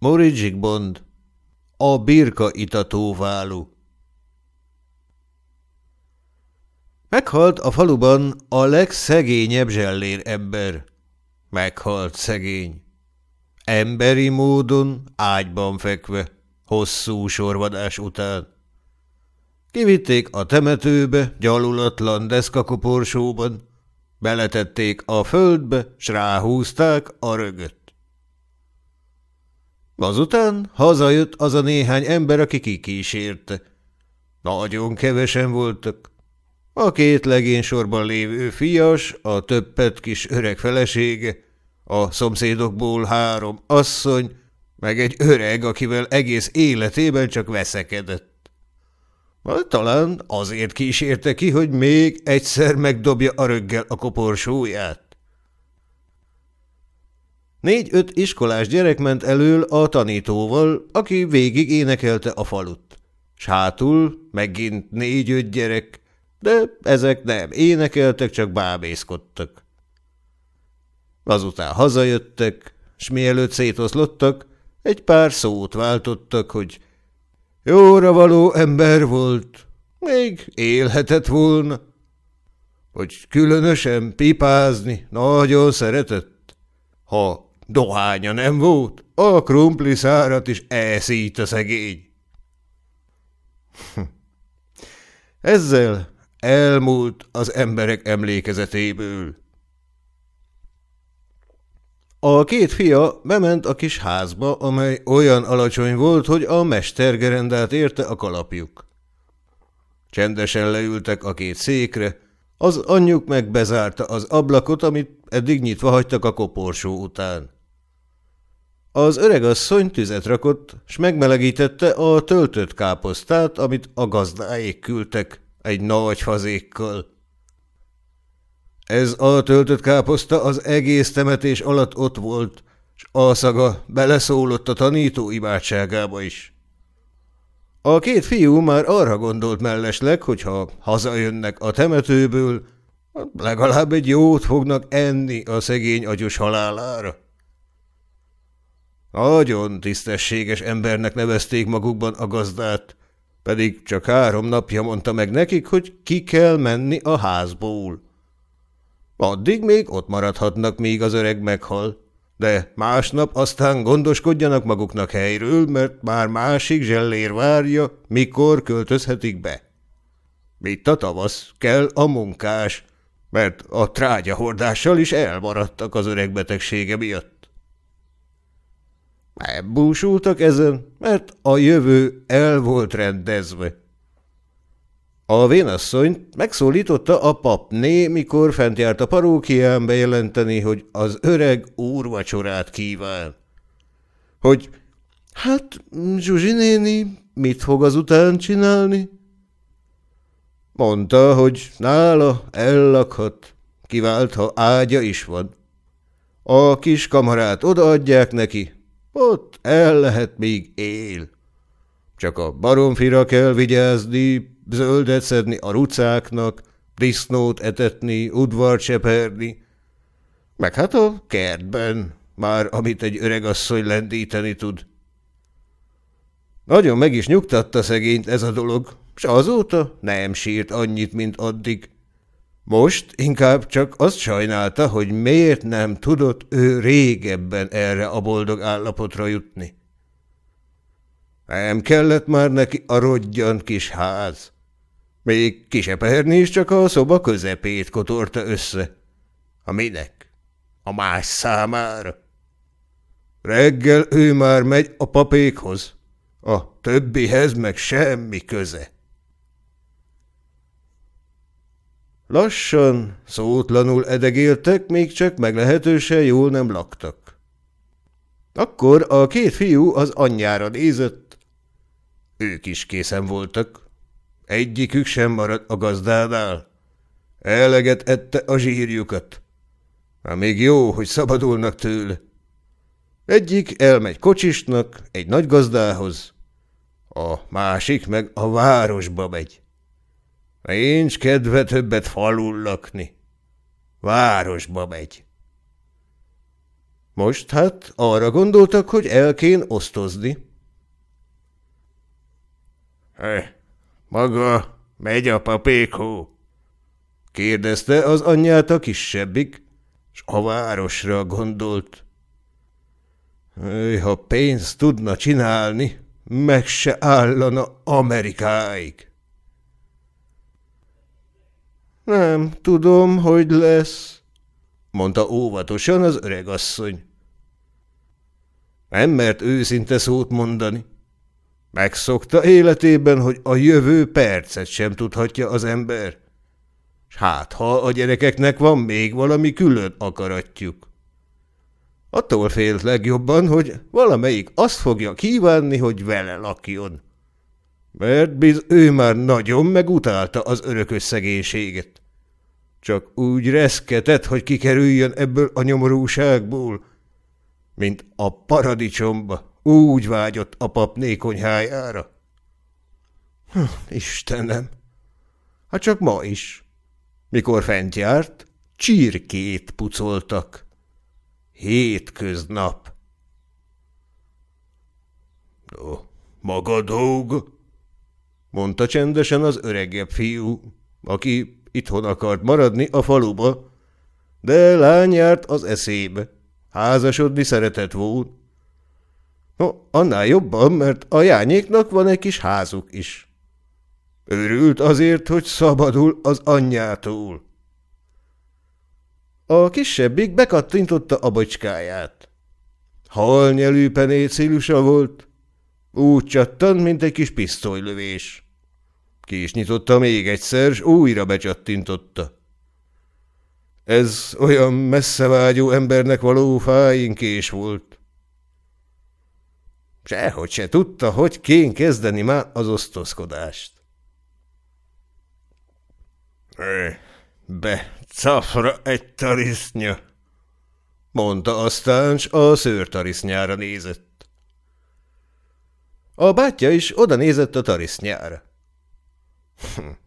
Mori Zsigbond A birka itatóválú Meghalt a faluban a legszegényebb zsellér ember. Meghalt szegény. Emberi módon, ágyban fekve, hosszú sorvadás után. Kivitték a temetőbe, gyalulatlan deszkakoporsóban, beletették a földbe, s ráhúzták a rögöt. Azután hazajött az a néhány ember, aki kikísérte. Nagyon kevesen voltak. A két legény sorban lévő fias, a többet kis öreg felesége, a szomszédokból három asszony, meg egy öreg, akivel egész életében csak veszekedett. Talán azért kísérte ki, hogy még egyszer megdobja a röggel a koporsóját. Négy-öt iskolás gyerek ment elől a tanítóval, aki végig énekelte a falut. S hátul megint négy-öt gyerek, de ezek nem énekeltek, csak bábészkodtak. Azután hazajöttek, s mielőtt szétoszlottak, egy pár szót váltottak, hogy jóra való ember volt, még élhetett volna, hogy különösen pipázni nagyon szeretett. Ha Dohánya nem volt, a krumpli szárat is elszít a szegény. Ezzel elmúlt az emberek emlékezetéből. A két fia bement a kis házba, amely olyan alacsony volt, hogy a mestergerendát érte a kalapjuk. Csendesen leültek a két székre, az anyjuk meg bezárta az ablakot, amit eddig nyitva hagytak a koporsó után. Az öregasszony tüzet rakott, s megmelegítette a töltött káposztát, amit a gazdáék küldtek egy nagy fazékkal. Ez a töltött káposzta az egész temetés alatt ott volt, s a szaga beleszólott a tanító imádságába is. A két fiú már arra gondolt mellesleg, hogy ha hazajönnek a temetőből, legalább egy jót fognak enni a szegény agyos halálára. Nagyon tisztességes embernek nevezték magukban a gazdát, pedig csak három napja mondta meg nekik, hogy ki kell menni a házból. Addig még ott maradhatnak, míg az öreg meghal, de másnap aztán gondoskodjanak maguknak helyről, mert már másik zsellér várja, mikor költözhetik be. Itt a tavasz, kell a munkás, mert a trágyahordással is elmaradtak az öreg betegsége miatt. Nem búsultak ezen, mert a jövő el volt rendezve. A vénasszony megszólította a papné, mikor fent járt a parókián bejelenteni, hogy az öreg úrvacsorát kíván. Hogy hát Zsuzsi néni mit fog azután csinálni? Mondta, hogy nála ellakhat, kivált, ha ágya is van. A kis kamarát odaadják neki, ott el lehet még él. Csak a baromfira kell vigyázni, zöldet szedni a rucáknak, disznót etetni, udvart seperni, meg hát a kertben, már amit egy öregasszony lendíteni tud. Nagyon meg is nyugtatta szegényt ez a dolog, s azóta nem sírt annyit, mint addig. Most inkább csak azt sajnálta, hogy miért nem tudott ő régebben erre a boldog állapotra jutni. Nem kellett már neki a rodgyan kis ház. Még kiseperni is csak a szoba közepét kotorta össze. A minek? A más számára. Reggel ő már megy a papékhoz, a többihez meg semmi köze. Lassan, szótlanul edegéltek, még csak meglehetősen jól nem laktak. Akkor a két fiú az anyjára nézett. Ők is készen voltak. Egyikük sem maradt a gazdánál. Eleget ette a zsírjukat. Na még jó, hogy szabadulnak tőle. Egyik elmegy kocsisnak, egy nagy gazdához, a másik meg a városba megy. Nincs kedve többet falul lakni. Városba megy. Most hát arra gondoltak, hogy el kén osztozni. He, maga megy a papékó? kérdezte az anyját a kisebbik, s a városra gondolt. Ha pénzt tudna csinálni, meg se állana Amerikáig. Nem tudom, hogy lesz, mondta óvatosan az öregasszony. Nem mert őszinte szót mondani. Megszokta életében, hogy a jövő percet sem tudhatja az ember. S hát, ha a gyerekeknek van még valami külön akaratjuk. Attól félt legjobban, hogy valamelyik azt fogja kívánni, hogy vele lakjon. Mert biz ő már nagyon megutálta az örökös szegénységet. Csak úgy reszketett, hogy kikerüljön ebből a nyomorúságból, mint a paradicsomba, úgy vágyott a pap nékonyhájára. Hm, Istenem! Hát csak ma is. Mikor fent járt, csirkét pucoltak. Hétköznap. No, maga dolg, mondta csendesen az öregebb fiú, aki itthon akart maradni a faluba, de lány járt az eszébe. Házasodni szeretett volt. No, annál jobban, mert a jányéknak van egy kis házuk is. Örült azért, hogy szabadul az anyjától. A kisebbik bekattintotta a bocskáját. Halnyelű penécilusa volt, úgy csattan, mint egy kis pisztolylövés. Ki is nyitotta még egyszer, s újra becsattintotta. Ez olyan messzevágyó embernek való fáinkés volt. Sehogy se tudta, hogy kén kezdeni már az osztozkodást. Be, cafra egy tarisznya, mondta aztán, s a szőrtarisznyára nézett. A bátyja is oda nézett a tarisznyára.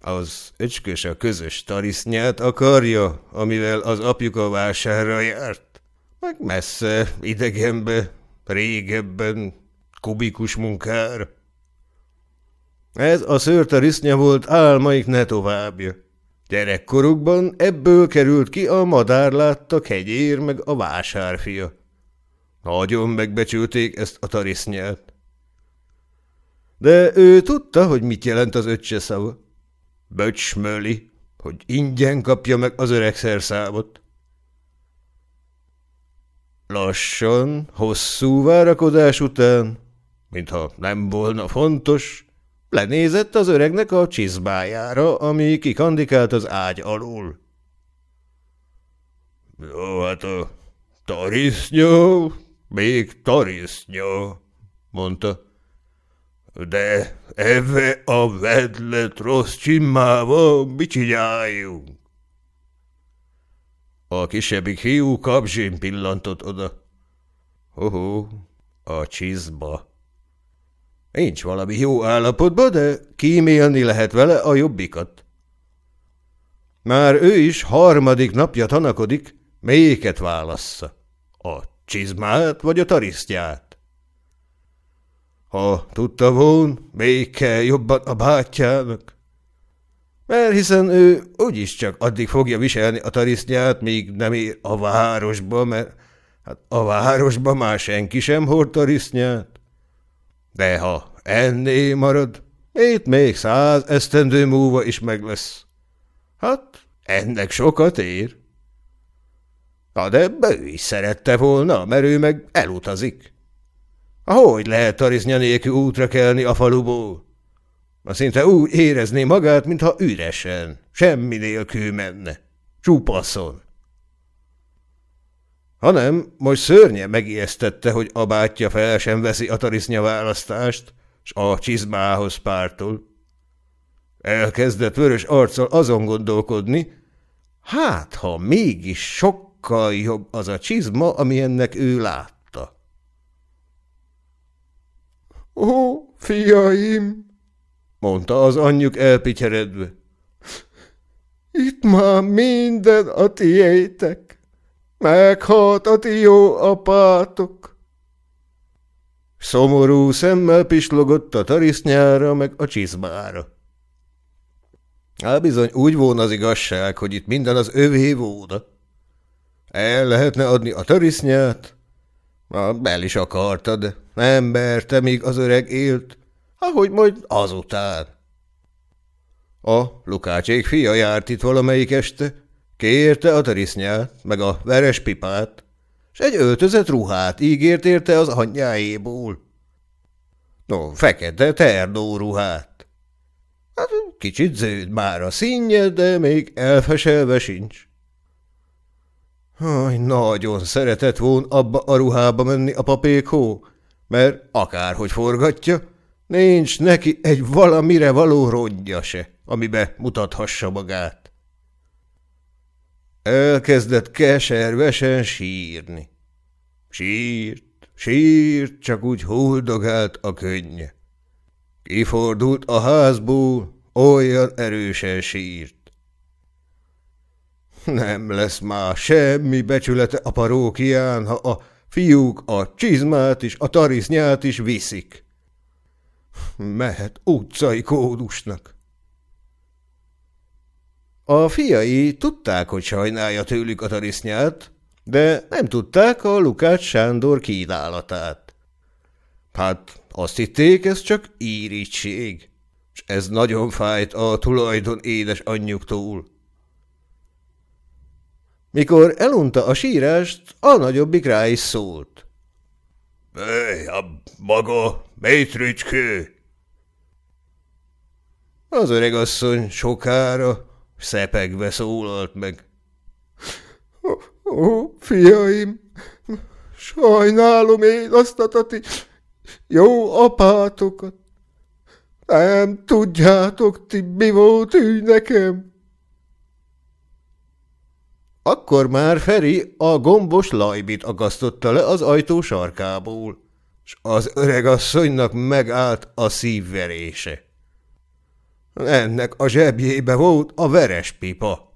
Az öcskös a közös tarisznyát akarja, amivel az apjuk a vásárra járt. Meg messze, idegenbe, régebben, kubikus munkára. Ez a szőrtarisznya volt álmaik ne továbbja. Gyerekkorukban ebből került ki a madárláttak hegyér meg a vásárfia. Nagyon megbecsülték ezt a tarisznyát. De ő tudta, hogy mit jelent az öccse szava. Böcsmöli, hogy ingyen kapja meg az öreg szerszámot. Lassan, hosszú várakozás után, mintha nem volna fontos, lenézett az öregnek a csizbájára, ami kikandikált az ágy alul. Jó, hát a tarisznyó, még tarisznyó, mondta. De eve a vedlet rossz csimmába mit csináljunk? A kisebbik fiú kapzsén pillantott oda. Hoho, a csizba. Nincs valami jó állapotban, de kímélni lehet vele a jobbikat. Már ő is harmadik napja tanakodik, melyiket válassza. A csizmát vagy a tarisztját? Ha tudta voln, még kell jobban a bátyjának. Mert hiszen ő úgyis csak addig fogja viselni a tarisznyát, míg nem ér a városba, mert hát a városba már senki sem hord tarisznyát. De ha enné marad, itt még száz esztendő múlva is meg lesz. Hát, ennek sokat ér. Na de ő is szerette volna, mert ő meg elutazik. Hogy lehet tarisznya nélkül útra kelni a faluból? Ma szinte úgy érezné magát, mintha üresen, semmi nélkül menne. Csupaszon. Hanem most szörnye megijesztette, hogy a bátyja fel sem veszi a tarisznya választást, s a csizmához pártol. Elkezdett vörös arccal azon gondolkodni, hát ha mégis sokkal jobb az a csizma, ami ennek ő látta. – Ó, fiaim! – mondta az anyjuk elpityeredve. – Itt már minden a tiétek. Meghalt a ti jó apátok. Szomorú szemmel pislogott a tarisznyára meg a csizmára. Á, bizony, úgy volna az igazság, hogy itt minden az övé volna. El lehetne adni a tarisznyát, a bel is akarta, de nem merte, míg az öreg élt, ahogy majd azután. A Lukácsék fia járt itt valamelyik este, kérte a tarisznyát, meg a veres pipát, s egy öltözött ruhát ígért érte az anyjáéból. No, fekete terdó ruhát. Hát kicsit zöld már a színje, de még elfeselve sincs. Haj, nagyon szeretett volna abba a ruhába menni a papékhó, mert akárhogy forgatja, nincs neki egy valamire való rodja se, amibe mutathassa magát. Elkezdett keservesen sírni. Sírt, sírt, csak úgy huldogált a könnye. Kifordult a házból, olyan erősen sírt. Nem lesz már semmi becsülete a parókián, ha a fiúk a csizmát is, a tarisznyát is viszik. Mehet utcai kódusnak. A fiai tudták, hogy sajnálja tőlük a tarisznyát, de nem tudták a Lukács Sándor kínálatát. Hát azt hitték, ez csak írítség, és ez nagyon fájt a tulajdon édes anyjuktól. Mikor elunta a sírást, a nagyobbik rá is szólt. – Hey, a maga, métricskő! Az öregasszony sokára, szepegve szólalt meg. Ó, ó, fiaim, sajnálom én azt a tati jó apátokat. Nem tudjátok ti, mi volt ő nekem. Akkor már Feri a gombos lajbit akasztotta le az ajtó sarkából, s az öregasszonynak megállt a szívverése. Ennek a zsebjébe volt a veres pipa.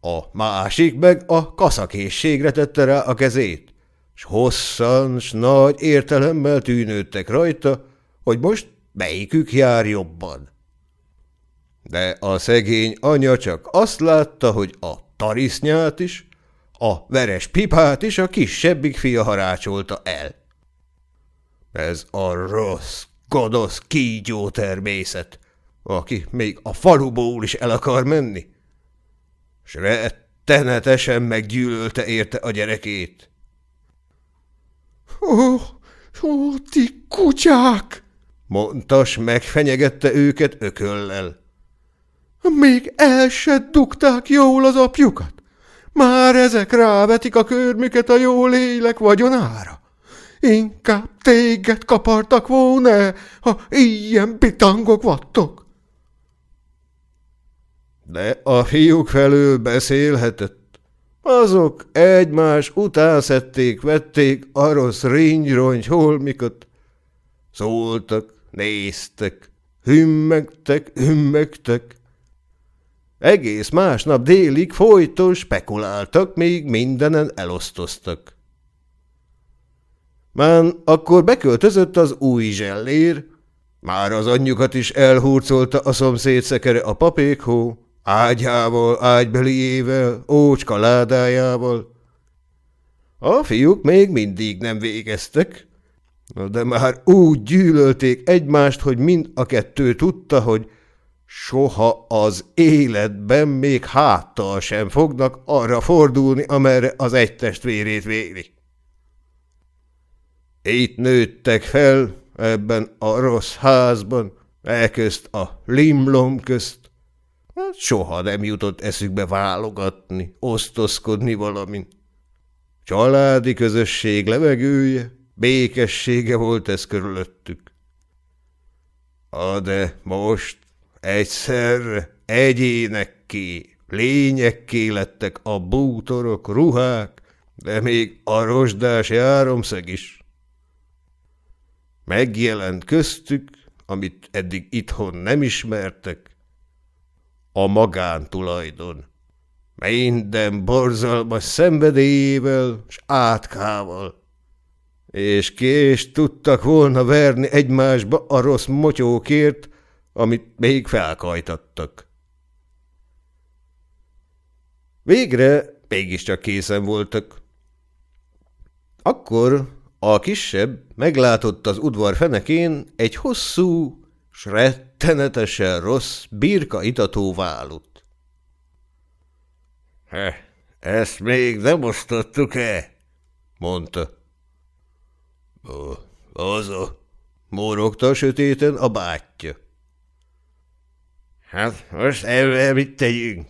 A másik meg a kaszakészségre tette rá a kezét, s hosszan, s nagy értelemmel tűnődtek rajta, hogy most melyikük jár jobban. De a szegény anya csak azt látta, hogy a tarisznyát is, a veres pipát is a kisebbik fia harácsolta el. Ez a rossz, gonosz kígyó természet, aki még a faluból is el akar menni. S rettenetesen meggyűlölte érte a gyerekét. Ó, ó, ti kutyák! mondtas megfenyegette őket ököllel. Még el se dugták jól az apjukat. Már ezek rávetik a körmüket a jó lélek vagyonára. Inkább téged kapartak volna, ha ilyen bitangok vattok. De a fiúk felől beszélhetett. Azok egymás után szedték, vették a rossz ringyrongy holmikat. Szóltak, néztek, hümmegtek, hümmegtek. Egész másnap délig folyton spekuláltak, még mindenen elosztoztak. Már akkor beköltözött az új zsellér, már az anyjukat is elhurcolta a szomszéd szekere a papékhó, ágyával, ágybeliével, ócska ládájával. A fiúk még mindig nem végeztek, de már úgy gyűlölték egymást, hogy mind a kettő tudta, hogy soha az életben még háttal sem fognak arra fordulni, amerre az egy testvérét véli. Itt nőttek fel, ebben a rossz házban, elközt a limlom közt. Hát soha nem jutott eszükbe válogatni, osztozkodni valamin. Családi közösség levegője, békessége volt ez körülöttük. A de most Egyszerre egyénekké, lényekké lettek a bútorok, ruhák, de még a rozsdás járomszeg is. Megjelent köztük, amit eddig itthon nem ismertek, a magántulajdon, minden borzalmas szenvedélyével s átkával. És ki is tudtak volna verni egymásba a rossz motyókért, amit még felkajtattak. Végre mégiscsak készen voltak. Akkor a kisebb meglátott az udvar fenekén egy hosszú, s rettenetesen rossz birka itató válut. – Ezt még nem osztottuk-e? – mondta. – Az a – morogta sötéten a bátyja. – Hát most ebben mit tegyünk?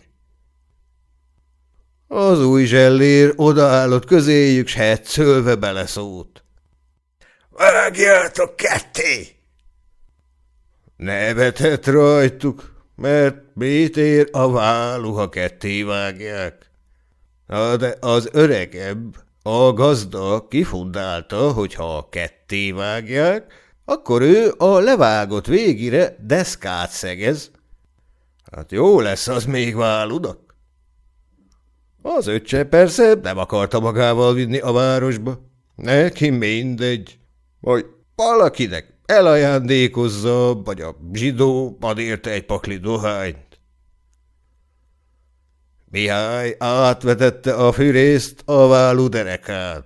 Az új zsellér odaállott közéjük, s hetszölve beleszólt. – Vágjátok ketté! Nevetett rajtuk, mert mit ér a vállu, ha ketté vágják? Na, de az öregebb, a gazda kifundálta, hogy ha ketté vágják, akkor ő a levágott végire deszkát szegez. Hát jó lesz az még váludak. Az öccse persze nem akarta magával vinni a városba. Neki mindegy. Vagy valakinek elajándékozza, vagy a zsidó ad érte egy pakli dohányt. Mihály átvetette a fűrészt a válú derekán.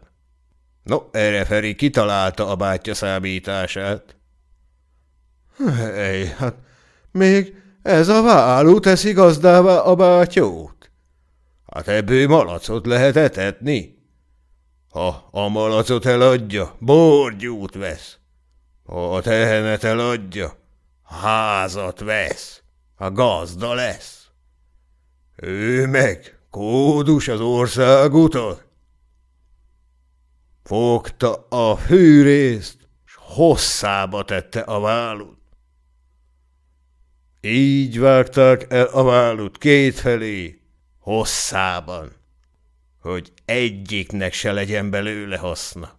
No, erre Feri kitalálta a bátyja számítását. Hely, hát még ez a válú teszi gazdává a bátyót. Hát ebből malacot lehet etetni. Ha a malacot eladja, borgyút vesz. Ha a tehenet eladja, házat vesz, a gazda lesz. Ő meg kódus az országúton. Fogta a fűrészt, s hosszába tette a válut. Így vágták el a válut kétfelé, hosszában, hogy egyiknek se legyen belőle haszna.